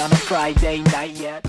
on a Friday night yet.